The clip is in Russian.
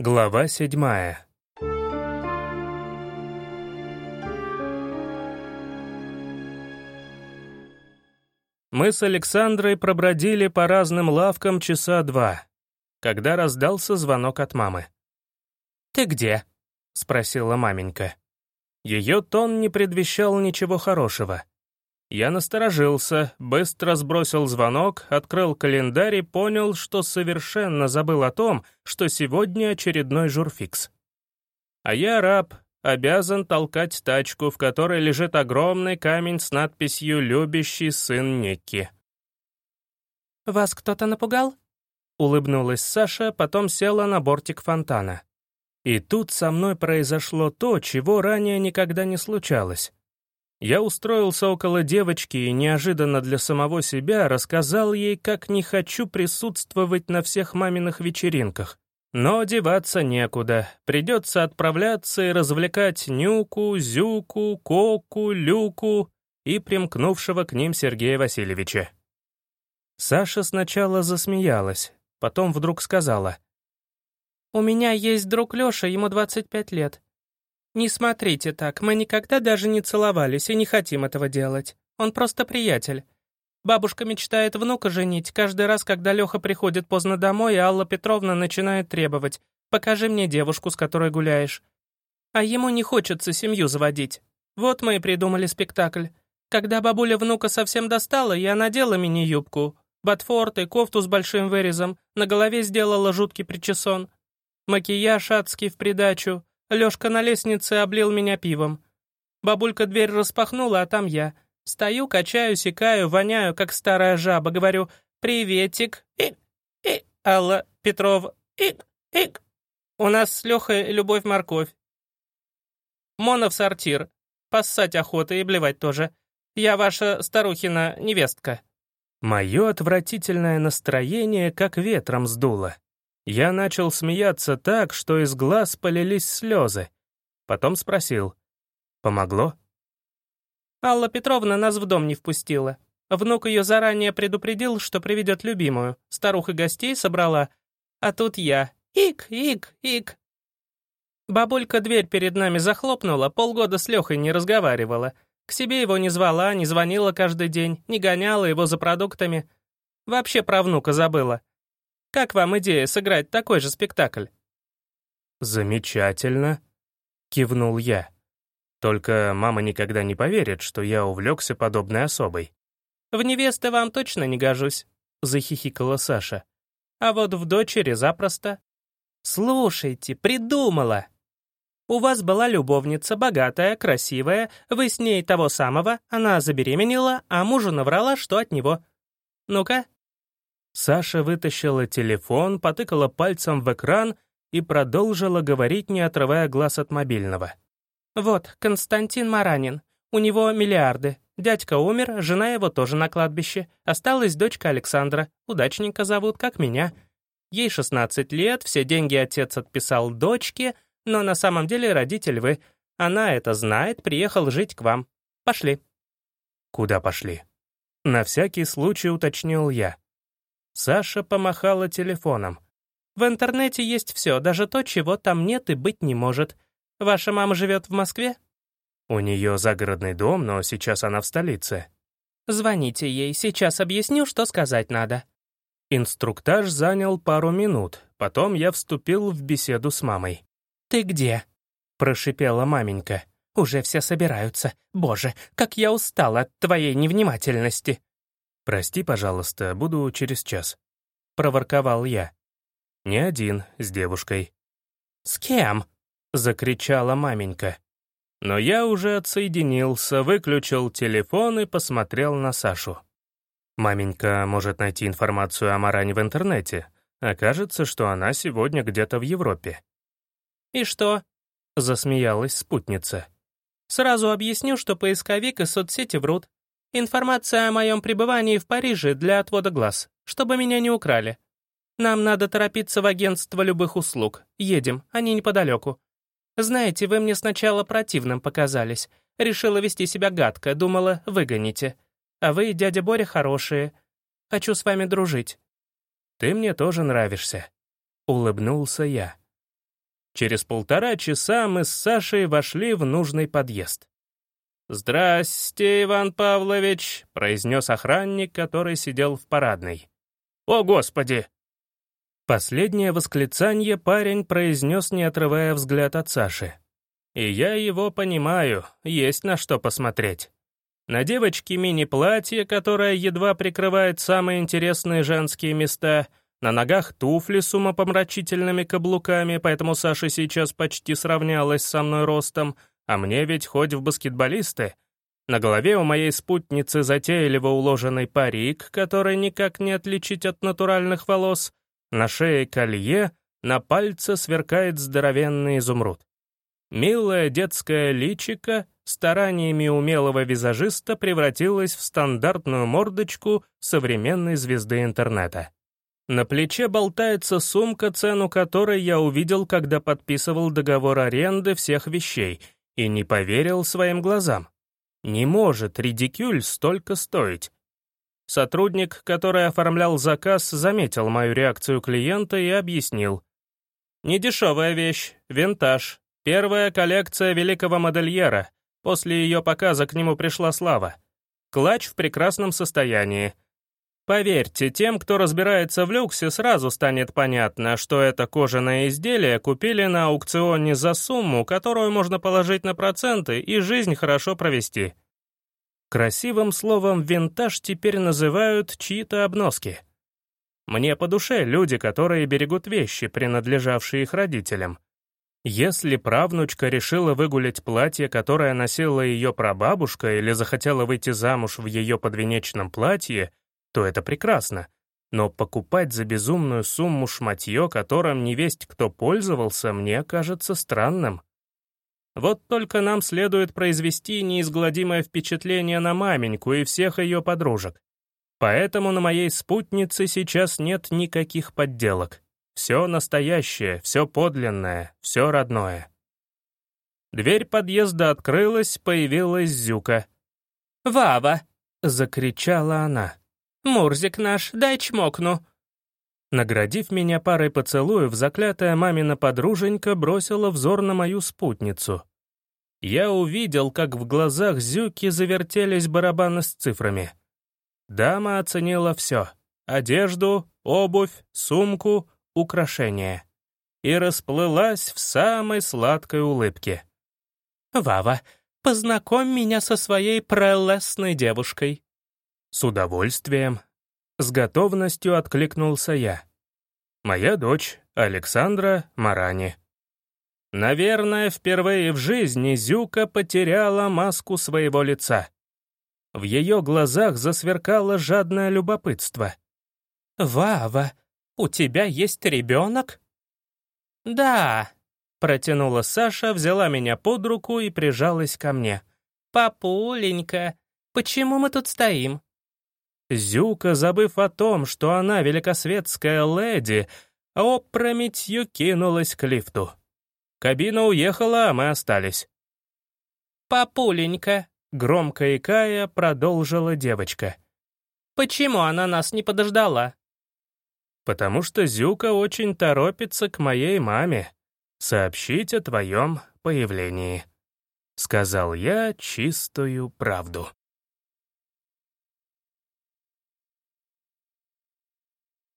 Глава седьмая. Мы с Александрой пробродили по разным лавкам часа два, когда раздался звонок от мамы. «Ты где?» — спросила маменька. Ее тон не предвещал ничего хорошего. Я насторожился, быстро сбросил звонок, открыл календарь и понял, что совершенно забыл о том, что сегодня очередной журфикс. А я раб, обязан толкать тачку, в которой лежит огромный камень с надписью «Любящий сын Никки». «Вас кто-то напугал?» — улыбнулась Саша, потом села на бортик фонтана. И тут со мной произошло то, чего ранее никогда не случалось. Я устроился около девочки и неожиданно для самого себя рассказал ей, как не хочу присутствовать на всех маминых вечеринках. Но деваться некуда, придется отправляться и развлекать Нюку, Зюку, Коку, Люку и примкнувшего к ним Сергея Васильевича. Саша сначала засмеялась, потом вдруг сказала. «У меня есть друг Лёша, ему 25 лет. «Не смотрите так, мы никогда даже не целовались и не хотим этого делать. Он просто приятель. Бабушка мечтает внука женить каждый раз, когда Леха приходит поздно домой, и Алла Петровна начинает требовать «покажи мне девушку, с которой гуляешь». А ему не хочется семью заводить. Вот мы и придумали спектакль. Когда бабуля внука совсем достала, я надела мини-юбку, ботфорт и кофту с большим вырезом, на голове сделала жуткий причесон. Макияж адский в придачу, Лёшка на лестнице облил меня пивом. Бабулька дверь распахнула, а там я. Стою, качаю, секаю, воняю, как старая жаба. Говорю «Приветик». И, и, Алла Петров. Ик, ик. У нас с Лёхой любовь-морковь. Мона в сортир. Поссать охота и блевать тоже. Я ваша старухина невестка. Мое отвратительное настроение как ветром сдуло. Я начал смеяться так, что из глаз полились слезы. Потом спросил. «Помогло?» Алла Петровна нас в дом не впустила. Внук ее заранее предупредил, что приведет любимую. Старуха гостей собрала. А тут я. Ик, ик, ик. Бабулька дверь перед нами захлопнула, полгода с Лехой не разговаривала. К себе его не звала, не звонила каждый день, не гоняла его за продуктами. Вообще про внука забыла. Как вам идея сыграть такой же спектакль?» «Замечательно», — кивнул я. «Только мама никогда не поверит, что я увлекся подобной особой». «В невесты вам точно не гожусь», — захихикала Саша. «А вот в дочери запросто». «Слушайте, придумала!» У вас была любовница, богатая, красивая, вы с ней того самого, она забеременела, а мужу наврала, что от него. Ну-ка, Саша вытащила телефон, потыкала пальцем в экран и продолжила говорить, не отрывая глаз от мобильного. «Вот, Константин Маранин. У него миллиарды. Дядька умер, жена его тоже на кладбище. Осталась дочка Александра. Удачненько зовут, как меня. Ей 16 лет, все деньги отец отписал дочке, но на самом деле родитель вы. Она это знает, приехал жить к вам. Пошли». «Куда пошли?» На всякий случай уточнил я. Саша помахала телефоном. «В интернете есть все, даже то, чего там нет и быть не может. Ваша мама живет в Москве?» «У нее загородный дом, но сейчас она в столице». «Звоните ей, сейчас объясню, что сказать надо». Инструктаж занял пару минут, потом я вступил в беседу с мамой. «Ты где?» — прошипела маменька. «Уже все собираются. Боже, как я устала от твоей невнимательности!» «Прости, пожалуйста, буду через час», — проворковал я. «Не один, с девушкой». «С кем?» — закричала маменька. Но я уже отсоединился, выключил телефон и посмотрел на Сашу. Маменька может найти информацию о Маране в интернете. Окажется, что она сегодня где-то в Европе. «И что?» — засмеялась спутница. «Сразу объясню, что поисковик и соцсети врут. Информация о моем пребывании в Париже для отвода глаз, чтобы меня не украли. Нам надо торопиться в агентство любых услуг. Едем, они неподалеку. Знаете, вы мне сначала противным показались. Решила вести себя гадко, думала, выгоните. А вы, дядя Боря, хорошие. Хочу с вами дружить. Ты мне тоже нравишься. Улыбнулся я. Через полтора часа мы с Сашей вошли в нужный подъезд. «Здрасте, Иван Павлович», — произнес охранник, который сидел в парадной. «О, Господи!» Последнее восклицание парень произнес, не отрывая взгляд от Саши. И я его понимаю, есть на что посмотреть. На девочке мини-платье, которое едва прикрывает самые интересные женские места, на ногах туфли с умопомрачительными каблуками, поэтому Саша сейчас почти сравнялась со мной ростом, а мне ведь хоть в баскетболисты. На голове у моей спутницы затейливо уложенный парик, который никак не отличить от натуральных волос, на шее колье, на пальце сверкает здоровенный изумруд. Милая детская личика стараниями умелого визажиста превратилась в стандартную мордочку современной звезды интернета. На плече болтается сумка, цену которой я увидел, когда подписывал договор аренды всех вещей — и не поверил своим глазам. Не может редикюль столько стоить. Сотрудник, который оформлял заказ, заметил мою реакцию клиента и объяснил. Недешевая вещь, винтаж, первая коллекция великого модельера. После ее показа к нему пришла слава. Клатч в прекрасном состоянии — Поверьте, тем, кто разбирается в люксе, сразу станет понятно, что это кожаное изделие купили на аукционе за сумму, которую можно положить на проценты и жизнь хорошо провести. Красивым словом «винтаж» теперь называют чьи-то обноски. Мне по душе люди, которые берегут вещи, принадлежавшие их родителям. Если правнучка решила выгулять платье, которое носила ее прабабушка, или захотела выйти замуж в ее подвенечном платье — то это прекрасно. Но покупать за безумную сумму шматье, которым невесть кто пользовался, мне кажется странным. Вот только нам следует произвести неизгладимое впечатление на маменьку и всех ее подружек. Поэтому на моей спутнице сейчас нет никаких подделок. Все настоящее, все подлинное, все родное. Дверь подъезда открылась, появилась Зюка. «Вава!» — закричала она. «Мурзик наш, дай чмокну». Наградив меня парой поцелуев, заклятая мамина подруженька бросила взор на мою спутницу. Я увидел, как в глазах Зюки завертелись барабаны с цифрами. Дама оценила все — одежду, обувь, сумку, украшения. И расплылась в самой сладкой улыбке. «Вава, познакомь меня со своей прелестной девушкой», «С удовольствием». С готовностью откликнулся я. «Моя дочь, Александра Марани». Наверное, впервые в жизни Зюка потеряла маску своего лица. В ее глазах засверкало жадное любопытство. «Вава, у тебя есть ребенок?» «Да», — протянула Саша, взяла меня под руку и прижалась ко мне. «Папуленька, почему мы тут стоим? Зюка, забыв о том, что она великосветская леди, опрометью кинулась к лифту. Кабина уехала, а мы остались. «Папуленька», — громко икая, продолжила девочка. «Почему она нас не подождала?» «Потому что Зюка очень торопится к моей маме сообщить о твоем появлении», — сказал я чистую правду.